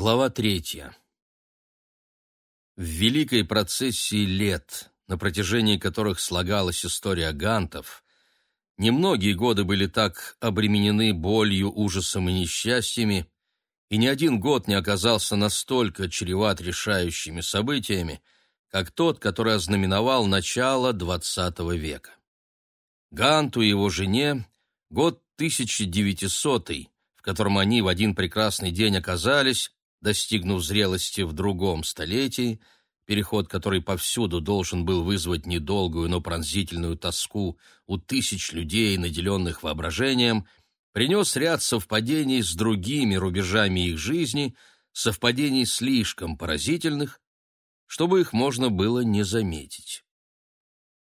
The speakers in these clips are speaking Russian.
Глава третья. В великой процессии лет, на протяжении которых слагалась история гантов, немногие годы были так обременены болью, ужасом и несчастьями, и ни один год не оказался настолько чреват решающими событиями, как тот, который ознаменовал начало XX века. Ганту и его жене год 1900 в котором они в один прекрасный день оказались, достигнув зрелости в другом столетии, переход который повсюду должен был вызвать недолгую, но пронзительную тоску у тысяч людей, наделенных воображением, принес ряд совпадений с другими рубежами их жизни, совпадений слишком поразительных, чтобы их можно было не заметить.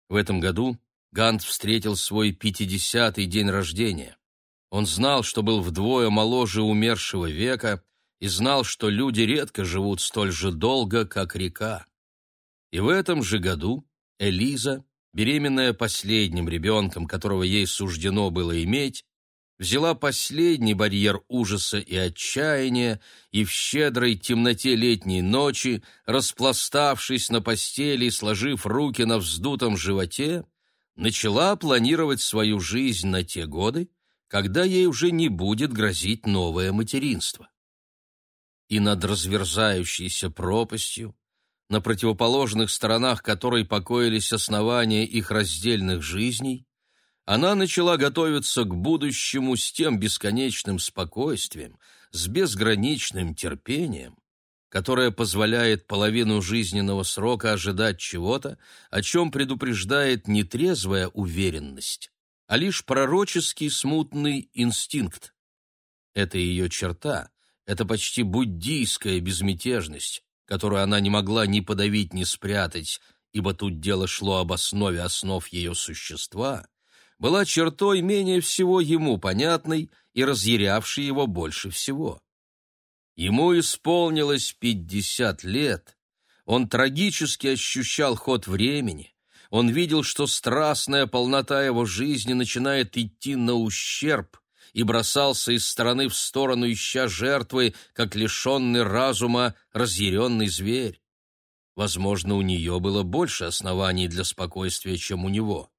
В этом году Гант встретил свой пятидесятый день рождения. Он знал, что был вдвое моложе умершего века, и знал, что люди редко живут столь же долго, как река. И в этом же году Элиза, беременная последним ребенком, которого ей суждено было иметь, взяла последний барьер ужаса и отчаяния и в щедрой темноте летней ночи, распластавшись на постели и сложив руки на вздутом животе, начала планировать свою жизнь на те годы, когда ей уже не будет грозить новое материнство и над разверзающейся пропастью, на противоположных сторонах которой покоились основания их раздельных жизней, она начала готовиться к будущему с тем бесконечным спокойствием, с безграничным терпением, которое позволяет половину жизненного срока ожидать чего-то, о чем предупреждает не трезвая уверенность, а лишь пророческий смутный инстинкт. Это ее черта, это почти буддийская безмятежность, которую она не могла ни подавить, ни спрятать, ибо тут дело шло об основе основ ее существа, была чертой менее всего ему понятной и разъярявшей его больше всего. Ему исполнилось пятьдесят лет, он трагически ощущал ход времени, он видел, что страстная полнота его жизни начинает идти на ущерб, и бросался из стороны в сторону, ища жертвы, как лишенный разума разъяренный зверь. Возможно, у нее было больше оснований для спокойствия, чем у него.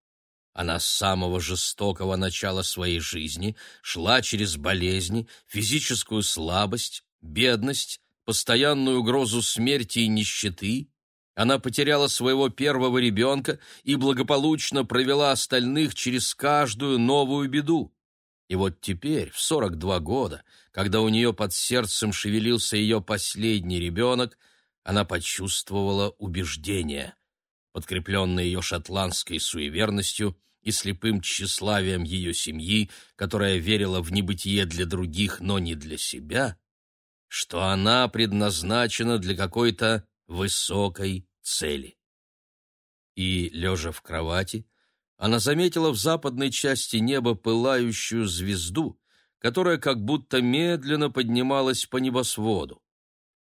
Она с самого жестокого начала своей жизни шла через болезни, физическую слабость, бедность, постоянную угрозу смерти и нищеты. Она потеряла своего первого ребенка и благополучно провела остальных через каждую новую беду. И вот теперь, в 42 года, когда у нее под сердцем шевелился ее последний ребенок, она почувствовала убеждение, подкрепленное ее шотландской суеверностью и слепым тщеславием ее семьи, которая верила в небытие для других, но не для себя, что она предназначена для какой-то высокой цели. И, лежа в кровати, она заметила в западной части неба пылающую звезду, которая как будто медленно поднималась по небосводу.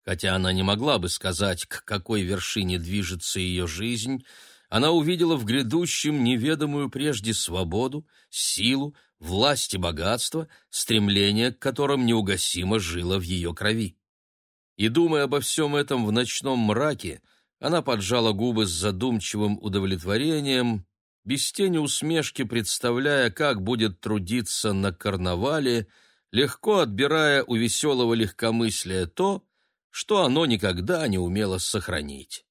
Хотя она не могла бы сказать, к какой вершине движется ее жизнь, она увидела в грядущем неведомую прежде свободу, силу, власть и богатство, стремление к которым неугасимо жило в ее крови. И, думая обо всем этом в ночном мраке, она поджала губы с задумчивым удовлетворением без тени усмешки представляя, как будет трудиться на карнавале, легко отбирая у веселого легкомыслия то, что оно никогда не умело сохранить.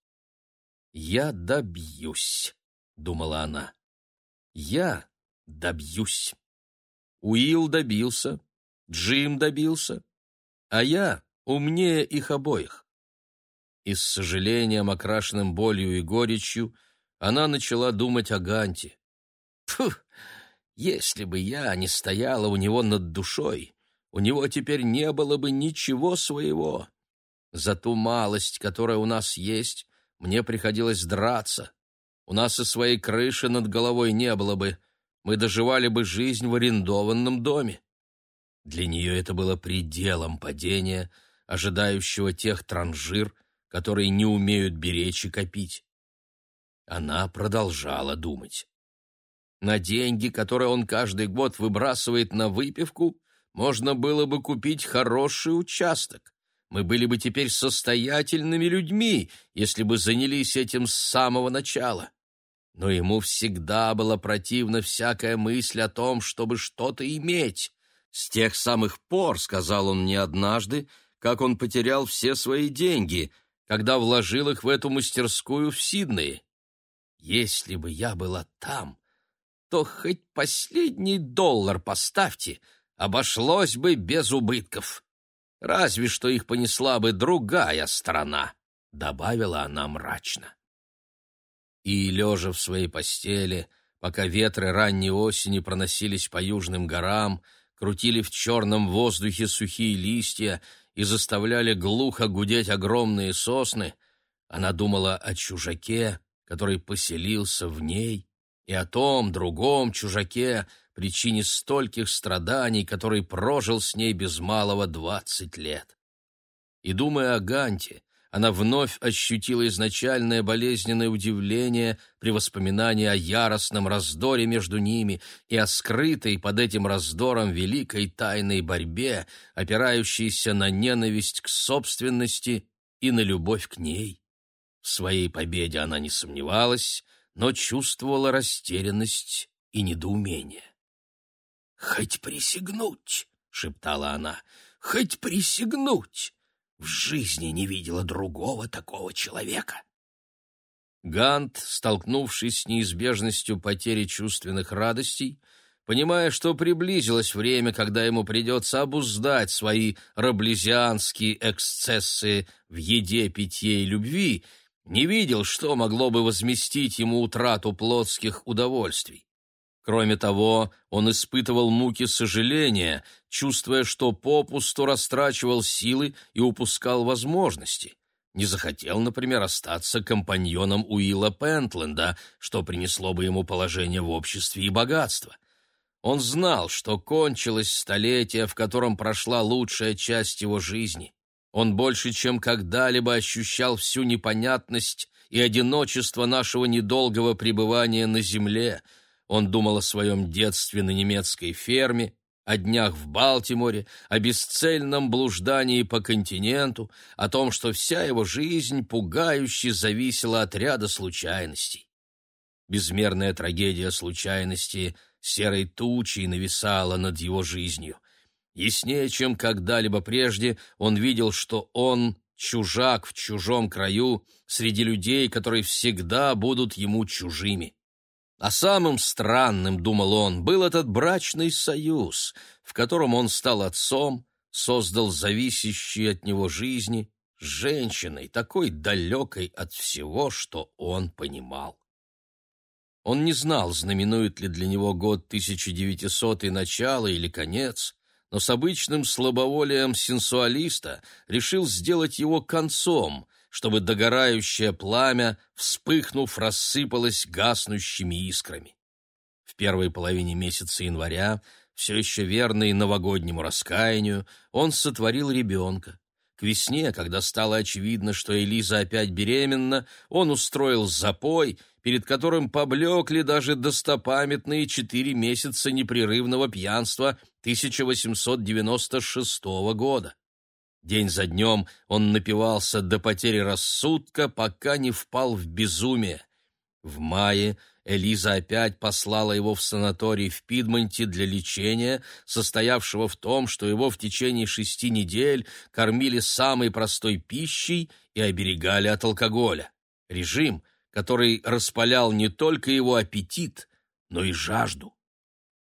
«Я добьюсь», — думала она. «Я добьюсь». Уилл добился, Джим добился, а я умнее их обоих. И с сожалением, окрашенным болью и горечью, она начала думать о Ганте. Фу, если бы я не стояла у него над душой, у него теперь не было бы ничего своего. За ту малость, которая у нас есть, мне приходилось драться. У нас и своей крыши над головой не было бы. Мы доживали бы жизнь в арендованном доме. Для нее это было пределом падения, ожидающего тех транжир, которые не умеют беречь и копить. Она продолжала думать. На деньги, которые он каждый год выбрасывает на выпивку, можно было бы купить хороший участок, мы были бы теперь состоятельными людьми, если бы занялись этим с самого начала. Но ему всегда была противна всякая мысль о том, чтобы что-то иметь. С тех самых пор, сказал он мне однажды, как он потерял все свои деньги, когда вложил их в эту мастерскую в Сиднее. Если бы я была там, то хоть последний доллар поставьте, обошлось бы без убытков. Разве что их понесла бы другая страна, — добавила она мрачно. И, лежа в своей постели, пока ветры ранней осени проносились по южным горам, крутили в черном воздухе сухие листья и заставляли глухо гудеть огромные сосны, она думала о чужаке, который поселился в ней, и о том другом чужаке, причине стольких страданий, который прожил с ней без малого двадцать лет. И, думая о Ганте, она вновь ощутила изначальное болезненное удивление при воспоминании о яростном раздоре между ними и о скрытой под этим раздором великой тайной борьбе, опирающейся на ненависть к собственности и на любовь к ней. В своей победе она не сомневалась, но чувствовала растерянность и недоумение. «Хоть присягнуть!» — шептала она. «Хоть присягнуть! В жизни не видела другого такого человека!» Гант, столкнувшись с неизбежностью потери чувственных радостей, понимая, что приблизилось время, когда ему придется обуздать свои раблезианские эксцессы в еде, питье и любви, не видел, что могло бы возместить ему утрату плотских удовольствий. Кроме того, он испытывал муки сожаления, чувствуя, что попусту растрачивал силы и упускал возможности. Не захотел, например, остаться компаньоном Уилла Пентленда, что принесло бы ему положение в обществе и богатство. Он знал, что кончилось столетие, в котором прошла лучшая часть его жизни. Он больше, чем когда-либо ощущал всю непонятность и одиночество нашего недолгого пребывания на земле — он думал о своем детстве на немецкой ферме, о днях в Балтиморе, о бесцельном блуждании по континенту, о том, что вся его жизнь пугающе зависела от ряда случайностей. Безмерная трагедия случайности серой тучей нависала над его жизнью. Яснее, чем когда-либо прежде, он видел, что он чужак в чужом краю среди людей, которые всегда будут ему чужими. А самым странным, думал он, был этот брачный союз, в котором он стал отцом, создал зависящие от него жизни с женщиной, такой далекой от всего, что он понимал. Он не знал, знаменует ли для него год 1900 начало или конец, но с обычным слабоволием сенсуалиста решил сделать его концом, чтобы догорающее пламя, вспыхнув, рассыпалось гаснущими искрами. В первой половине месяца января, все еще верный новогоднему раскаянию, он сотворил ребенка. К весне, когда стало очевидно, что Элиза опять беременна, он устроил запой, перед которым поблекли даже достопамятные четыре месяца непрерывного пьянства 1896 года. День за днем он напивался до потери рассудка, пока не впал в безумие. В мае Элиза опять послала его в санаторий в Пидмонте для лечения, состоявшего в том, что его в течение шести недель кормили самой простой пищей и оберегали от алкоголя. Режим, который распалял не только его аппетит, но и жажду.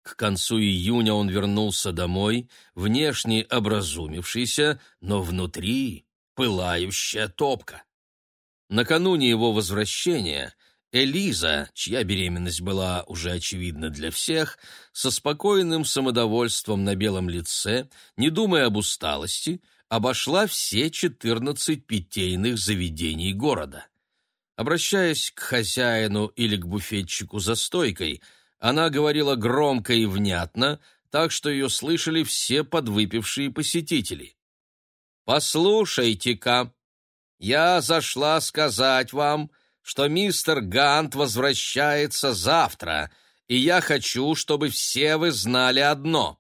К концу июня он вернулся домой, внешне образумившийся, но внутри пылающая топка. Накануне его возвращения Элиза, чья беременность была уже очевидна для всех, со спокойным самодовольством на белом лице, не думая об усталости, обошла все четырнадцать питейных заведений города. Обращаясь к хозяину или к буфетчику за стойкой – она говорила громко и внятно, так что ее слышали все подвыпившие посетители. «Послушайте-ка, я зашла сказать вам, что мистер Гант возвращается завтра, и я хочу, чтобы все вы знали одно.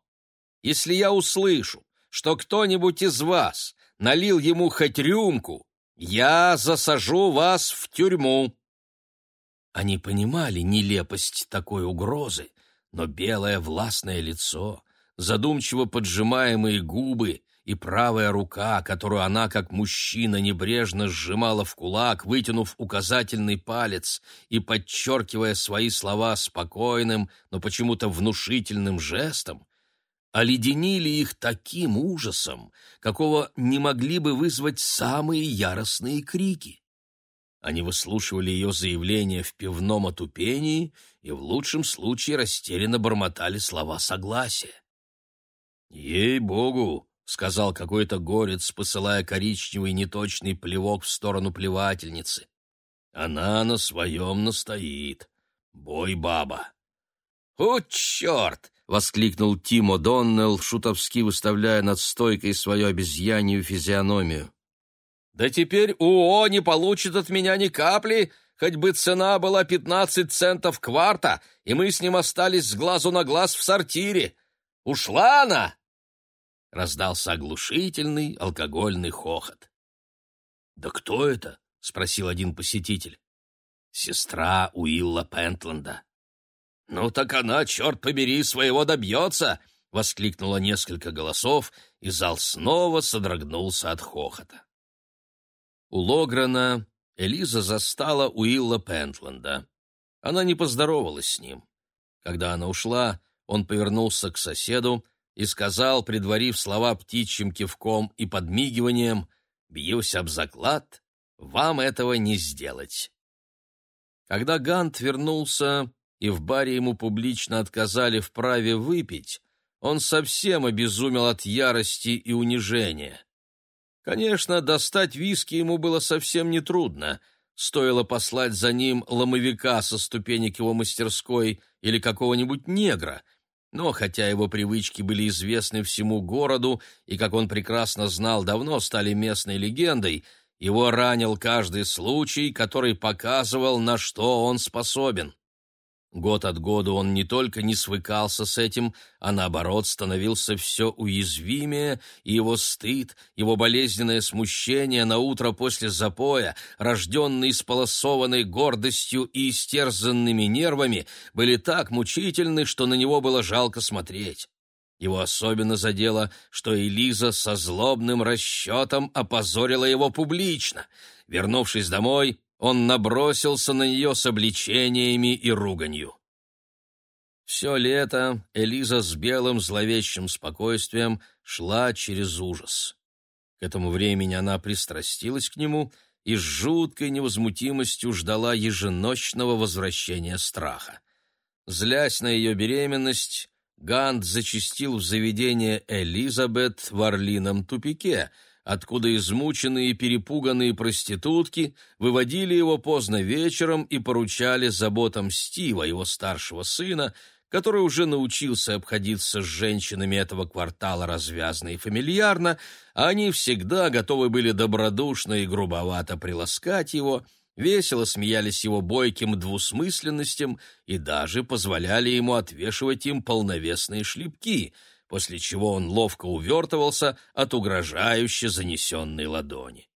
Если я услышу, что кто-нибудь из вас налил ему хоть рюмку, я засажу вас в тюрьму. Они понимали нелепость такой угрозы, но белое властное лицо, задумчиво поджимаемые губы и правая рука, которую она, как мужчина, небрежно сжимала в кулак, вытянув указательный палец и подчеркивая свои слова спокойным, но почему-то внушительным жестом, оледенили их таким ужасом, какого не могли бы вызвать самые яростные крики. Они выслушивали ее заявление в пивном отупении и в лучшем случае растерянно бормотали слова согласия. «Ей-богу!» — сказал какой-то горец, посылая коричневый неточный плевок в сторону плевательницы. «Она на своем настоит. Бой, баба!» «О, черт!» — воскликнул Тимо Доннелл, шутовски выставляя над стойкой свою обезьянью физиономию. «Да теперь УО не получит от меня ни капли, хоть бы цена была пятнадцать центов кварта, и мы с ним остались с глазу на глаз в сортире. Ушла она!» Раздался оглушительный алкогольный хохот. «Да кто это?» — спросил один посетитель. «Сестра Уилла Пентленда». «Ну так она, черт побери, своего добьется!» — воскликнуло несколько голосов, и зал снова содрогнулся от хохота. У Лограна Элиза застала Уилла Пентленда. Она не поздоровалась с ним. Когда она ушла, он повернулся к соседу и сказал, предварив слова птичьим кивком и подмигиванием, «Бьюсь об заклад, вам этого не сделать». Когда Гант вернулся, и в баре ему публично отказали в праве выпить, он совсем обезумел от ярости и унижения. Конечно, достать виски ему было совсем нетрудно. Стоило послать за ним ломовика со ступенек его мастерской или какого-нибудь негра. Но хотя его привычки были известны всему городу и, как он прекрасно знал, давно стали местной легендой, его ранил каждый случай, который показывал, на что он способен. Год от года он не только не свыкался с этим, а наоборот становился все уязвимее, и его стыд, его болезненное смущение на утро после запоя, рожденные сполосованной гордостью и истерзанными нервами, были так мучительны, что на него было жалко смотреть. Его особенно задело, что Элиза со злобным расчетом опозорила его публично. Вернувшись домой, он набросился на нее с обличениями и руганью. Все лето Элиза с белым зловещим спокойствием шла через ужас. К этому времени она пристрастилась к нему и с жуткой невозмутимостью ждала еженочного возвращения страха. Злясь на ее беременность, Гант зачастил в заведение Элизабет в Орлином тупике — откуда измученные и перепуганные проститутки выводили его поздно вечером и поручали заботам Стива, его старшего сына, который уже научился обходиться с женщинами этого квартала развязно и фамильярно, а они всегда готовы были добродушно и грубовато приласкать его, весело смеялись его бойким двусмысленностям и даже позволяли ему отвешивать им полновесные шлепки — после чего он ловко увертывался от угрожающе занесенной ладони.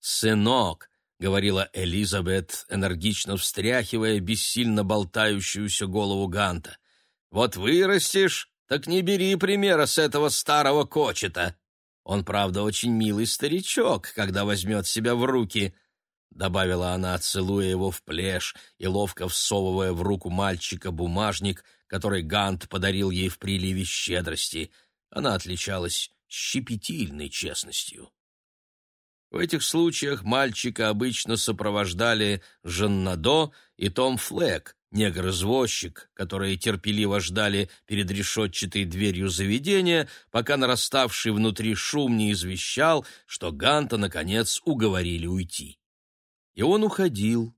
«Сынок», — говорила Элизабет, энергично встряхивая бессильно болтающуюся голову Ганта, — «вот вырастешь, так не бери примера с этого старого кочета. Он, правда, очень милый старичок, когда возьмет себя в руки», — добавила она, целуя его в плешь и ловко всовывая в руку мальчика бумажник — который Гант подарил ей в приливе щедрости. Она отличалась щепетильной честностью. В этих случаях мальчика обычно сопровождали Жаннадо и Том Флэк, негр-извозчик, которые терпеливо ждали перед решетчатой дверью заведения, пока нараставший внутри шум не извещал, что Ганта, наконец, уговорили уйти. И он уходил,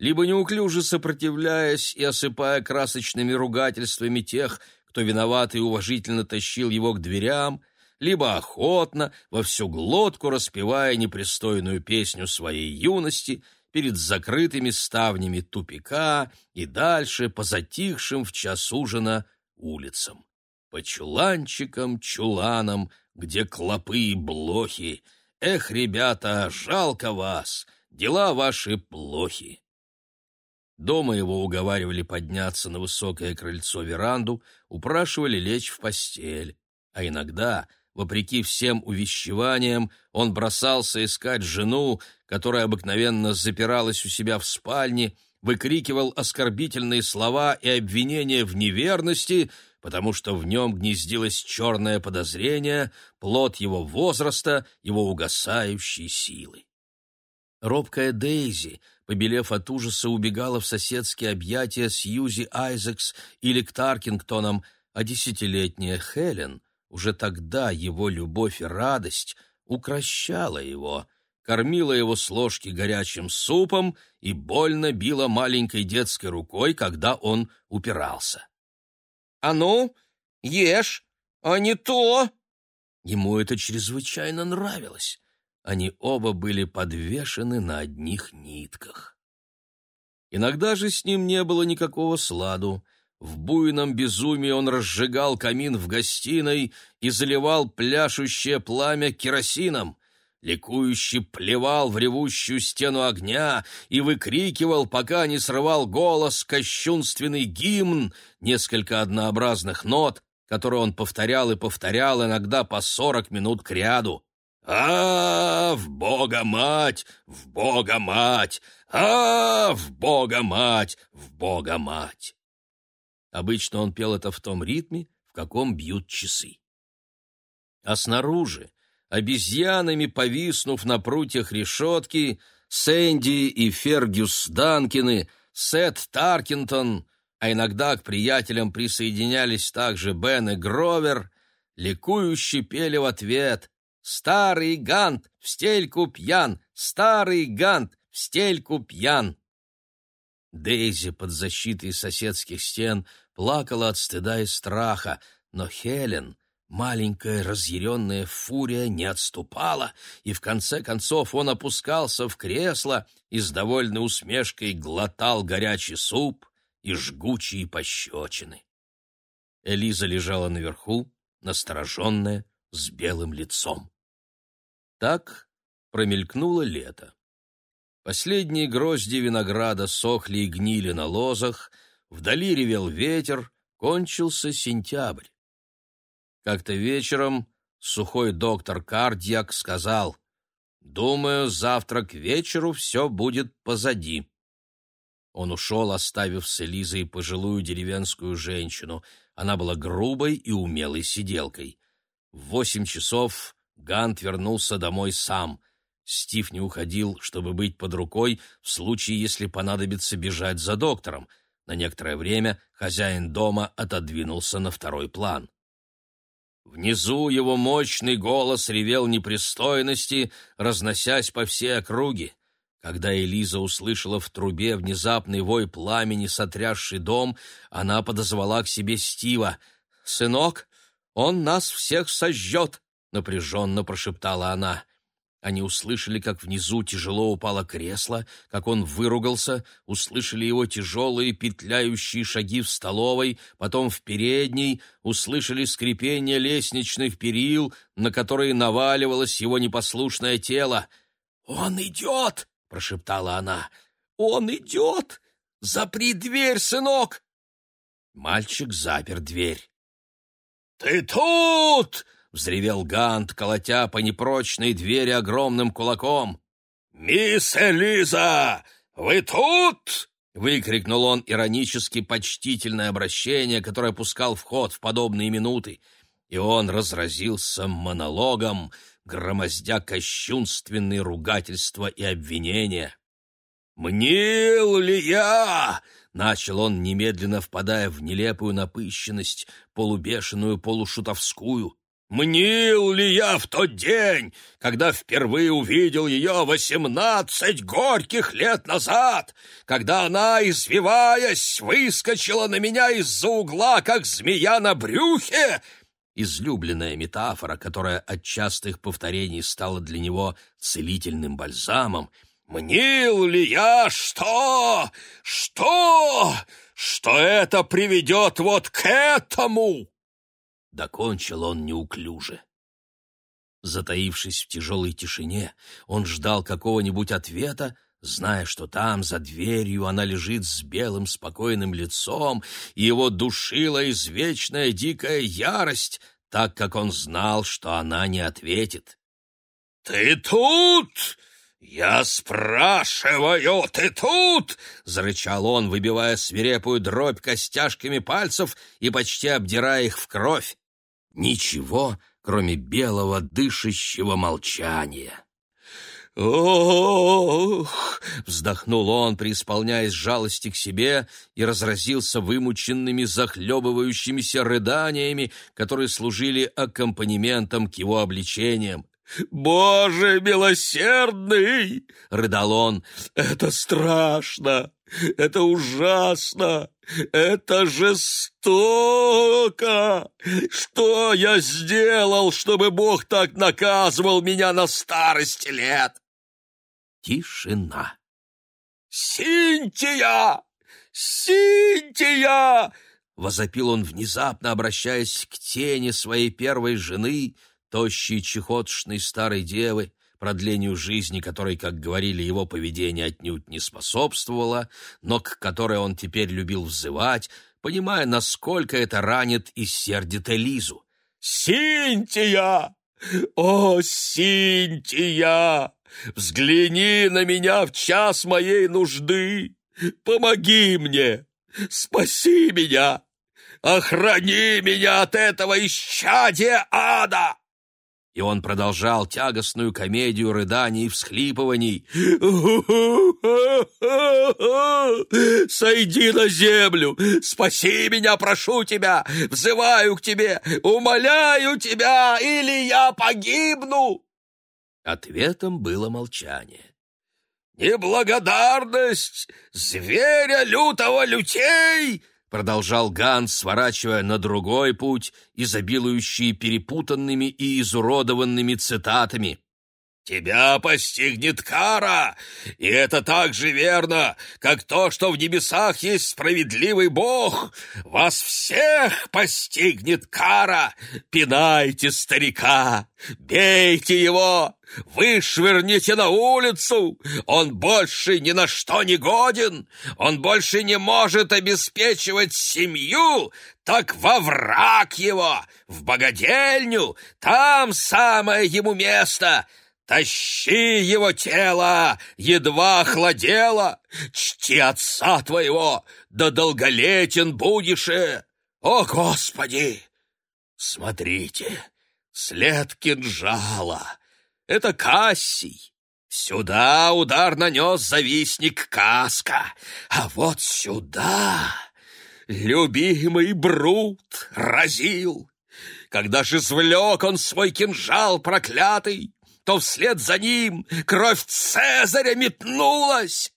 либо неуклюже сопротивляясь и осыпая красочными ругательствами тех, кто виноват и уважительно тащил его к дверям, либо охотно, во всю глотку распевая непристойную песню своей юности перед закрытыми ставнями тупика и дальше по затихшим в час ужина улицам. по чуланчикам, чуланам, где клопы и блохи. Эх, ребята, жалко вас, дела ваши плохи. Дома его уговаривали подняться на высокое крыльцо-веранду, упрашивали лечь в постель. А иногда, вопреки всем увещеваниям, он бросался искать жену, которая обыкновенно запиралась у себя в спальне, выкрикивал оскорбительные слова и обвинения в неверности, потому что в нем гнездилось черное подозрение, плод его возраста, его угасающей силы. Робкая Дейзи, побелев от ужаса, убегала в соседские объятия Сьюзи Айзекс или к Таркингтонам, а десятилетняя Хелен, уже тогда его любовь и радость, укращала его, кормила его с ложки горячим супом и больно била маленькой детской рукой, когда он упирался. «А ну, ешь, а не то!» Ему это чрезвычайно нравилось. Они оба были подвешены на одних нитках. Иногда же с ним не было никакого сладу. В буйном безумии он разжигал камин в гостиной и заливал пляшущее пламя керосином. Ликующе плевал в ревущую стену огня и выкрикивал, пока не срывал голос, кощунственный гимн, несколько однообразных нот, которые он повторял и повторял иногда по сорок минут кряду. «А, в Бога мать! В Бога мать! А, в Бога мать! В Бога мать!» Обычно он пел это в том ритме, в каком бьют часы. А снаружи, обезьянами повиснув на прутьях решетки, Сэнди и Фергюс Данкины, Сет Таркинтон, а иногда к приятелям присоединялись также Бен и Гровер, ликующе пели в ответ Старый гант в стельку пьян, старый гант в стельку пьян. Дейзи под защитой соседских стен плакала от стыда и страха, но Хелен, маленькая разъяренная фурия, не отступала, и в конце концов он опускался в кресло и с довольной усмешкой глотал горячий суп и жгучие пощечины. Элиза лежала наверху, настороженная, с белым лицом. Так промелькнуло лето. Последние грозди винограда сохли и гнили на лозах, вдали ревел ветер, кончился сентябрь. Как-то вечером сухой доктор Кардьяк сказал, «Думаю, завтра к вечеру все будет позади». Он ушел, оставив с Элизой пожилую деревенскую женщину. Она была грубой и умелой сиделкой. В восемь часов Гант вернулся домой сам. Стив не уходил, чтобы быть под рукой в случае, если понадобится бежать за доктором. На некоторое время хозяин дома отодвинулся на второй план. Внизу его мощный голос ревел непристойности, разносясь по всей округе. Когда Элиза услышала в трубе внезапный вой пламени, сотрясший дом, она подозвала к себе Стива. «Сынок, он нас всех сожжет!» — напряженно прошептала она. Они услышали, как внизу тяжело упало кресло, как он выругался, услышали его тяжелые петляющие шаги в столовой, потом в передней, услышали скрипение лестничных перил, на которые наваливалось его непослушное тело. «Он идет!» — прошептала она. «Он идет! Запри дверь, сынок!» Мальчик запер дверь. «Ты тут!» — взревел Гант, колотя по непрочной двери огромным кулаком. «Мисс Элиза, вы тут?» — выкрикнул он иронически почтительное обращение, которое пускал в ход в подобные минуты. И он разразился монологом, громоздя кощунственные ругательства и обвинения. «Мнил ли я?» — начал он, немедленно впадая в нелепую напыщенность, полубешеную, полушутовскую. Мнил ли я в тот день, когда впервые увидел ее восемнадцать горьких лет назад, когда она, извиваясь, выскочила на меня из-за угла, как змея на брюхе? Излюбленная метафора, которая от частых повторений стала для него целительным бальзамом. Мнил ли я, что, что, что это приведет вот к этому? — докончил он неуклюже. Затаившись в тяжелой тишине, он ждал какого-нибудь ответа, зная, что там, за дверью, она лежит с белым спокойным лицом, и его душила извечная дикая ярость, так как он знал, что она не ответит. «Ты тут?» «Я спрашиваю, ты тут?» — зарычал он, выбивая свирепую дробь костяшками пальцев и почти обдирая их в кровь. Ничего, кроме белого дышащего молчания. «Ох!» — вздохнул он, преисполняясь жалости к себе, и разразился вымученными, захлебывающимися рыданиями, которые служили аккомпанементом к его обличениям. «Боже милосердный!» — рыдал он. «Это страшно! Это ужасно! Это жестоко! Что я сделал, чтобы Бог так наказывал меня на старости лет?» Тишина. «Синтия! Синтия!» — возопил он внезапно, обращаясь к тени своей первой жены — тощей чехотшной старой девы, продлению жизни которой, как говорили, его поведение отнюдь не способствовало, но к которой он теперь любил взывать, понимая, насколько это ранит и сердит Элизу. «Синтия! О, Синтия! Взгляни на меня в час моей нужды! Помоги мне! Спаси меня! Охрани меня от этого исчадия ада!» И он продолжал тягостную комедию рыданий и всхлипываний. «Сойди на землю! Спаси меня, прошу тебя! Взываю к тебе! Умоляю тебя, или я погибну!» Ответом было молчание. «Неблагодарность! Зверя лютого лютей!» Продолжал Ганс, сворачивая на другой путь, изобилующий перепутанными и изуродованными цитатами. «Тебя постигнет кара, и это так же верно, как то, что в небесах есть справедливый Бог. Вас всех постигнет кара. Пинайте старика, бейте его, Вышвырните на улицу! Он больше ни на что не годен! Он больше не может обеспечивать семью! Так во враг его, в богадельню! Там самое ему место! Тащи его тело, едва охладело! Чти отца твоего, да долголетен будешь! О, Господи! Смотрите, след кинжала!» Это Кассий. Сюда удар нанес завистник Каска, а вот сюда любимый Брут разил. Когда же извлек он свой кинжал проклятый, то вслед за ним кровь Цезаря метнулась.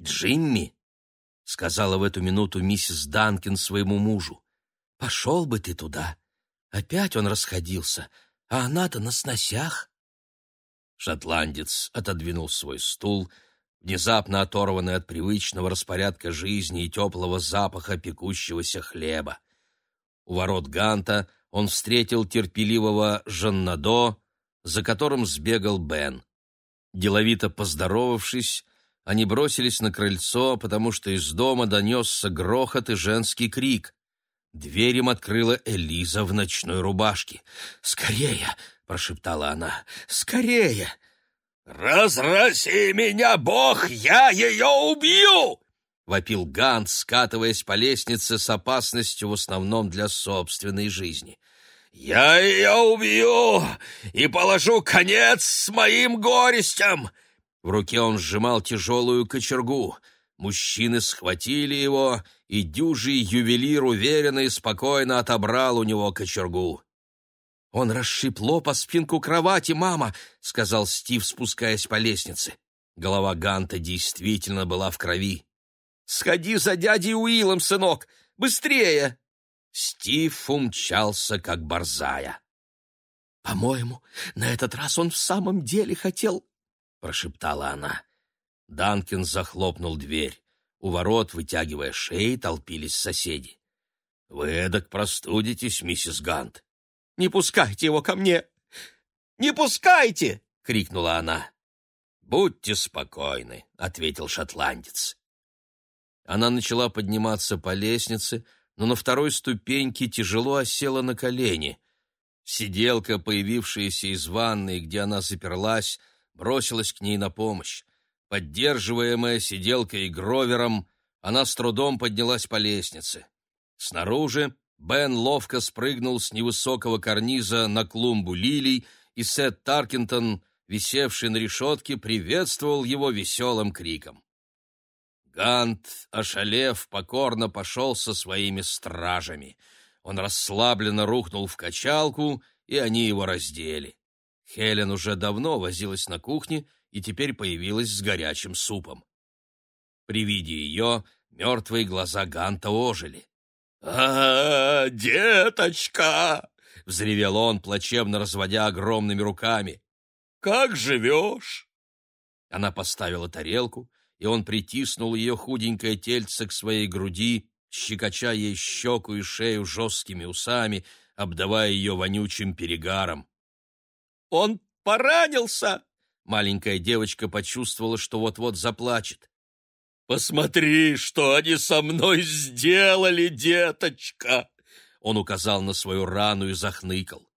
«Джимми», — сказала в эту минуту миссис Данкин своему мужу, — «пошел бы ты туда». Опять он расходился, а она-то на сносях. Шотландец отодвинул свой стул, внезапно оторванный от привычного распорядка жизни и теплого запаха пекущегося хлеба. У ворот Ганта он встретил терпеливого Жаннадо, за которым сбегал Бен. Деловито поздоровавшись, они бросились на крыльцо, потому что из дома донесся грохот и женский крик. Дверь им открыла Элиза в ночной рубашке. «Скорее!» — прошептала она. «Скорее!» «Разрази меня, Бог! Я ее убью!» — вопил Гант, скатываясь по лестнице с опасностью в основном для собственной жизни. «Я ее убью и положу конец с моим горестям!» В руке он сжимал тяжелую кочергу. Мужчины схватили его и дюжий ювелир уверенно и спокойно отобрал у него кочергу. «Он расшиб лоб спинку кровати, мама!» — сказал Стив, спускаясь по лестнице. Голова Ганта действительно была в крови. «Сходи за дядей Уиллом, сынок! Быстрее!» Стив умчался, как борзая. «По-моему, на этот раз он в самом деле хотел...» — прошептала она. Данкин захлопнул дверь. У ворот, вытягивая шеи, толпились соседи. «Вы эдак простудитесь, миссис Гант». «Не пускайте его ко мне! Не пускайте!» — крикнула она. «Будьте спокойны», — ответил шотландец. Она начала подниматься по лестнице, но на второй ступеньке тяжело осела на колени. Сиделка, появившаяся из ванной, где она заперлась, бросилась к ней на помощь. Поддерживаемая сиделкой и Гровером, она с трудом поднялась по лестнице. Снаружи Бен ловко спрыгнул с невысокого карниза на клумбу лилий, и Сет Таркинтон, висевший на решетке, приветствовал его веселым криком. Гант, ошалев, покорно пошел со своими стражами. Он расслабленно рухнул в качалку, и они его раздели. Хелен уже давно возилась на кухне и теперь появилась с горячим супом. При виде ее мертвые глаза Ганта ожили. «А, деточка!» — взревел он, плачевно разводя огромными руками. «Как живешь?» Она поставила тарелку, и он притиснул ее худенькое тельце к своей груди, щекоча ей щеку и шею жесткими усами, обдавая ее вонючим перегаром. «Он поранился!» Маленькая девочка почувствовала, что вот-вот заплачет. «Посмотри, что они со мной сделали, деточка!» Он указал на свою рану и захныкал.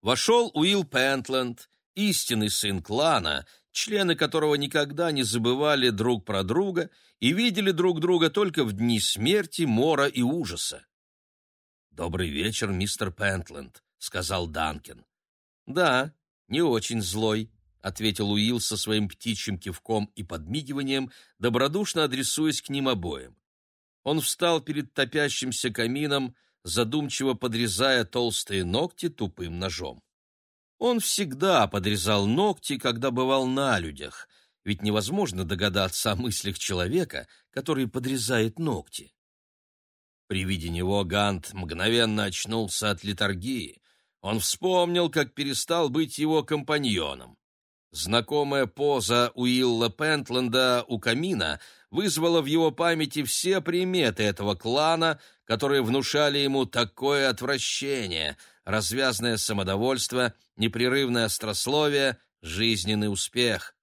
Вошел Уилл Пентленд, истинный сын клана, члены которого никогда не забывали друг про друга и видели друг друга только в дни смерти, мора и ужаса. «Добрый вечер, мистер Пентленд», — сказал Данкен. «Да, не очень злой», — ответил Уилл со своим птичьим кивком и подмигиванием, добродушно адресуясь к ним обоим. Он встал перед топящимся камином, задумчиво подрезая толстые ногти тупым ножом. Он всегда подрезал ногти, когда бывал на людях, ведь невозможно догадаться о мыслях человека, который подрезает ногти. При виде него Гант мгновенно очнулся от литургии. Он вспомнил, как перестал быть его компаньоном. Знакомая поза Уилла Пентленда у камина вызвала в его памяти все приметы этого клана, которые внушали ему такое отвращение — развязное самодовольство, непрерывное острословие, жизненный успех.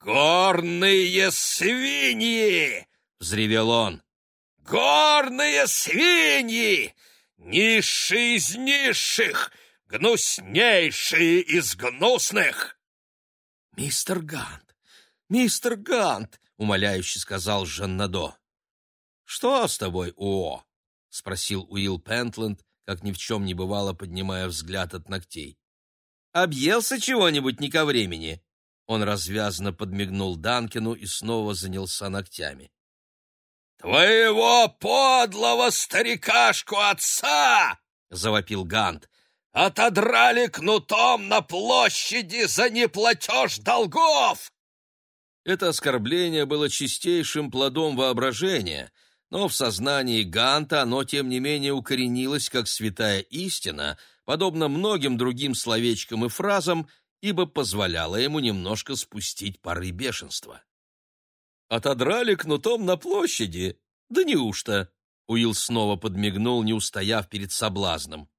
«Горные свиньи!» — взревел он. «Горные свиньи! Низшие из низших, гнуснейшие из гнусных!» «Мистер Гант! Мистер Гант!» — умоляюще сказал Жаннадо. «Что с тобой, О?» — спросил Уилл Пентленд, как ни в чем не бывало, поднимая взгляд от ногтей. «Объелся чего-нибудь не ко времени?» Он развязно подмигнул Данкину и снова занялся ногтями. «Твоего подлого старикашку отца!» — завопил Гант. «Отодрали кнутом на площади за неплатеж долгов!» Это оскорбление было чистейшим плодом воображения — но в сознании Ганта оно, тем не менее, укоренилось как святая истина, подобно многим другим словечкам и фразам, ибо позволяло ему немножко спустить пары бешенства. «Отодрали кнутом на площади? Да неужто?» Уилл снова подмигнул, не устояв перед соблазном.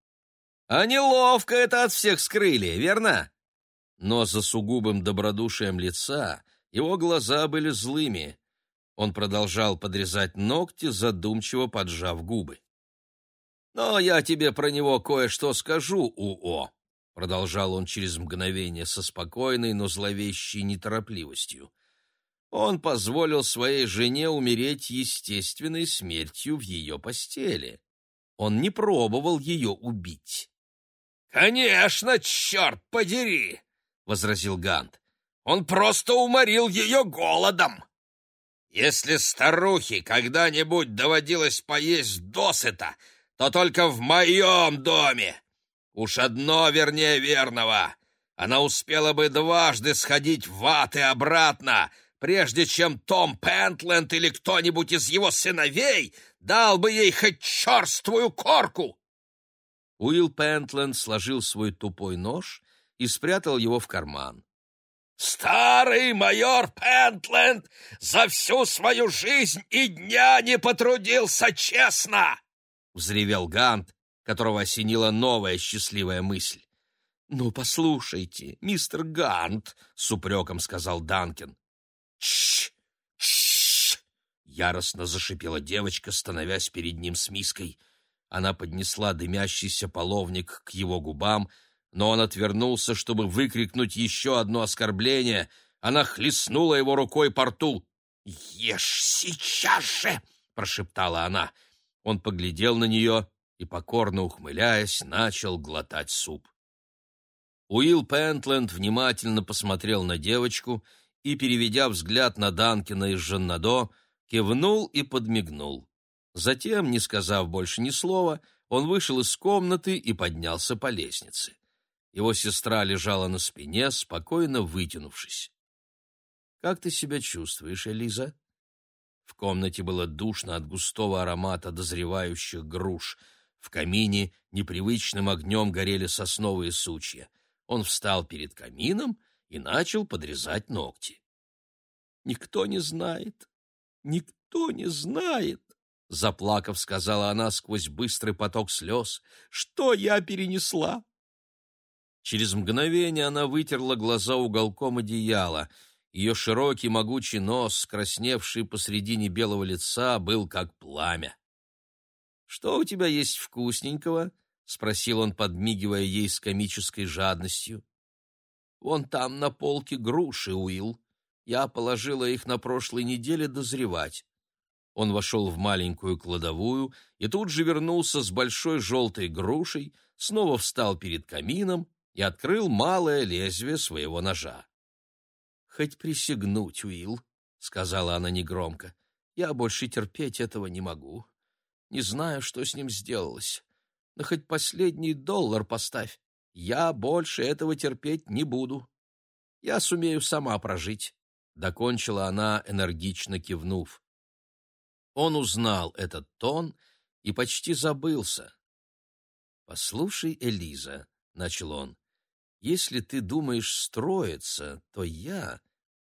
«А неловко это от всех скрыли, верно?» Но за сугубым добродушием лица его глаза были злыми. Он продолжал подрезать ногти, задумчиво поджав губы. «Но я тебе про него кое-что скажу, УО», — продолжал он через мгновение со спокойной, но зловещей неторопливостью. Он позволил своей жене умереть естественной смертью в ее постели. Он не пробовал ее убить. «Конечно, черт подери!» — возразил Гант. «Он просто уморил ее голодом!» Если старухе когда-нибудь доводилось поесть досыта, то только в моем доме. Уж одно вернее верного. Она успела бы дважды сходить в ад и обратно, прежде чем Том Пентленд или кто-нибудь из его сыновей дал бы ей хоть черствую корку. Уилл Пентленд сложил свой тупой нож и спрятал его в карман. Старый майор Пентленд за всю свою жизнь и дня не потрудился честно. — взревел Гант, которого осенила новая счастливая мысль. «Ну, послушайте, мистер Гант», — с упреком сказал Данкин. «Чш! Чш!» — яростно зашипела девочка, становясь перед ним с миской. Она поднесла дымящийся половник к его губам, но он отвернулся, чтобы выкрикнуть еще одно оскорбление. Она хлестнула его рукой по рту. «Ешь сейчас же!» — прошептала она. Он поглядел на нее и, покорно ухмыляясь, начал глотать суп. Уилл Пентленд внимательно посмотрел на девочку и, переведя взгляд на Данкина из Жаннадо, кивнул и подмигнул. Затем, не сказав больше ни слова, он вышел из комнаты и поднялся по лестнице. Его сестра лежала на спине, спокойно вытянувшись. «Как ты себя чувствуешь, Элиза?» В комнате было душно от густого аромата дозревающих груш. В камине непривычным огнем горели сосновые сучья. Он встал перед камином и начал подрезать ногти. «Никто не знает, никто не знает», — заплакав, сказала она сквозь быстрый поток слез, — «что я перенесла?» Через мгновение она вытерла глаза уголком одеяла. Ее широкий могучий нос, красневший посредине белого лица, был как пламя. «Что у тебя есть вкусненького?» — спросил он, подмигивая ей с комической жадностью. «Вон там на полке груши, Уилл. Я положила их на прошлой неделе дозревать. Он вошел в маленькую кладовую и тут же вернулся с большой желтой грушей, снова встал перед камином и открыл малое лезвие своего ножа. «Хоть присягнуть, Уилл», — сказала она негромко, — «я больше терпеть этого не могу. Не знаю, что с ним сделалось. Но хоть последний доллар поставь, я больше этого терпеть не буду. Я сумею сама прожить», — докончила она, энергично кивнув. Он узнал этот тон и почти забылся. «Послушай, Элиза», — начал он, — «если ты думаешь строиться, то я...»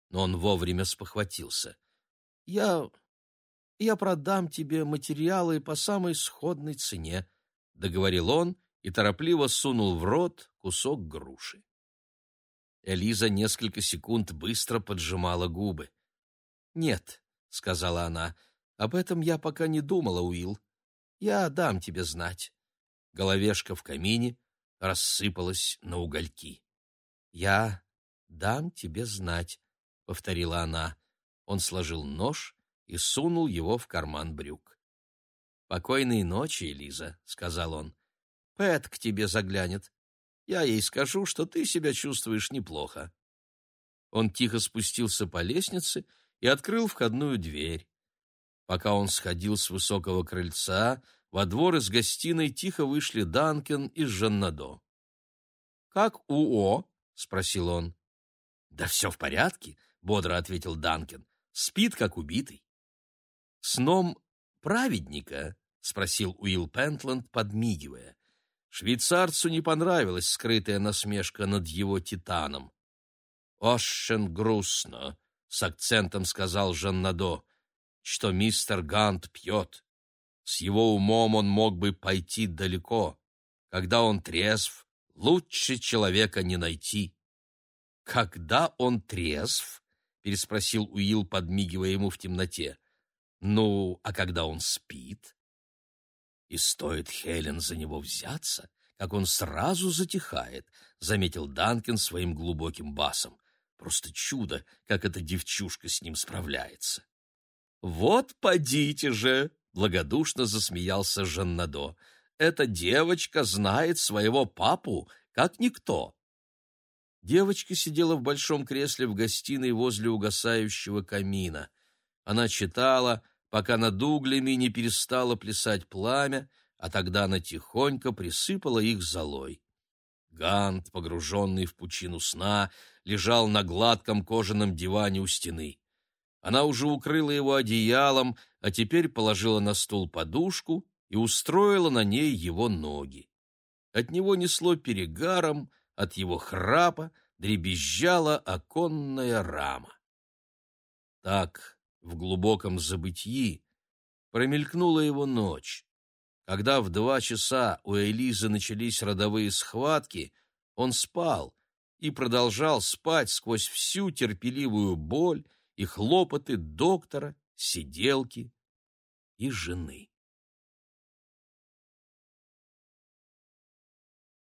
Но он вовремя спохватился. «Я... я продам тебе материалы по самой сходной цене», — договорил он и торопливо сунул в рот кусок груши. Элиза несколько секунд быстро поджимала губы. «Нет», — сказала она, — об этом я пока не думала, Уилл. Я дам тебе знать. Головешка в камине рассыпалась на угольки. Я дам тебе знать, повторила она. Он сложил нож и сунул его в карман брюк. Покойной ночи, Элиза, сказал он. Пэт к тебе заглянет. Я ей скажу, что ты себя чувствуешь неплохо. Он тихо спустился по лестнице и открыл входную дверь. Пока он сходил с высокого крыльца, во двор из гостиной тихо вышли Данкен и Жаннадо. «Как УО?» — спросил он. «Да все в порядке», — бодро ответил Данкен. «Спит, как убитый». «Сном праведника?» — спросил Уилл Пентланд, подмигивая. Швейцарцу не понравилась скрытая насмешка над его титаном. «Ошен грустно», — с акцентом сказал Жаннадо что мистер Гант пьет. С его умом он мог бы пойти далеко. Когда он трезв, лучше человека не найти. «Когда он трезв?» — переспросил Уилл, подмигивая ему в темноте. «Ну, а когда он спит?» «И стоит Хелен за него взяться, как он сразу затихает», — заметил Данкин своим глубоким басом. «Просто чудо, как эта девчушка с ним справляется». «Вот подите же!» — благодушно засмеялся Жаннадо. «Эта девочка знает своего папу, как никто». Девочка сидела в большом кресле в гостиной возле угасающего камина. Она читала, пока над углями не перестало плясать пламя, а тогда она тихонько присыпала их золой. Гант, погруженный в пучину сна, лежал на гладком кожаном диване у стены. Она уже укрыла его одеялом, а теперь положила на стул подушку и устроила на ней его ноги. От него несло перегаром, от его храпа дребезжала оконная рама. Так, в глубоком забытьи, промелькнула его ночь. Когда в два часа у Элизы начались родовые схватки, он спал и продолжал спать сквозь всю терпеливую боль и хлопоты доктора, сиделки и жены.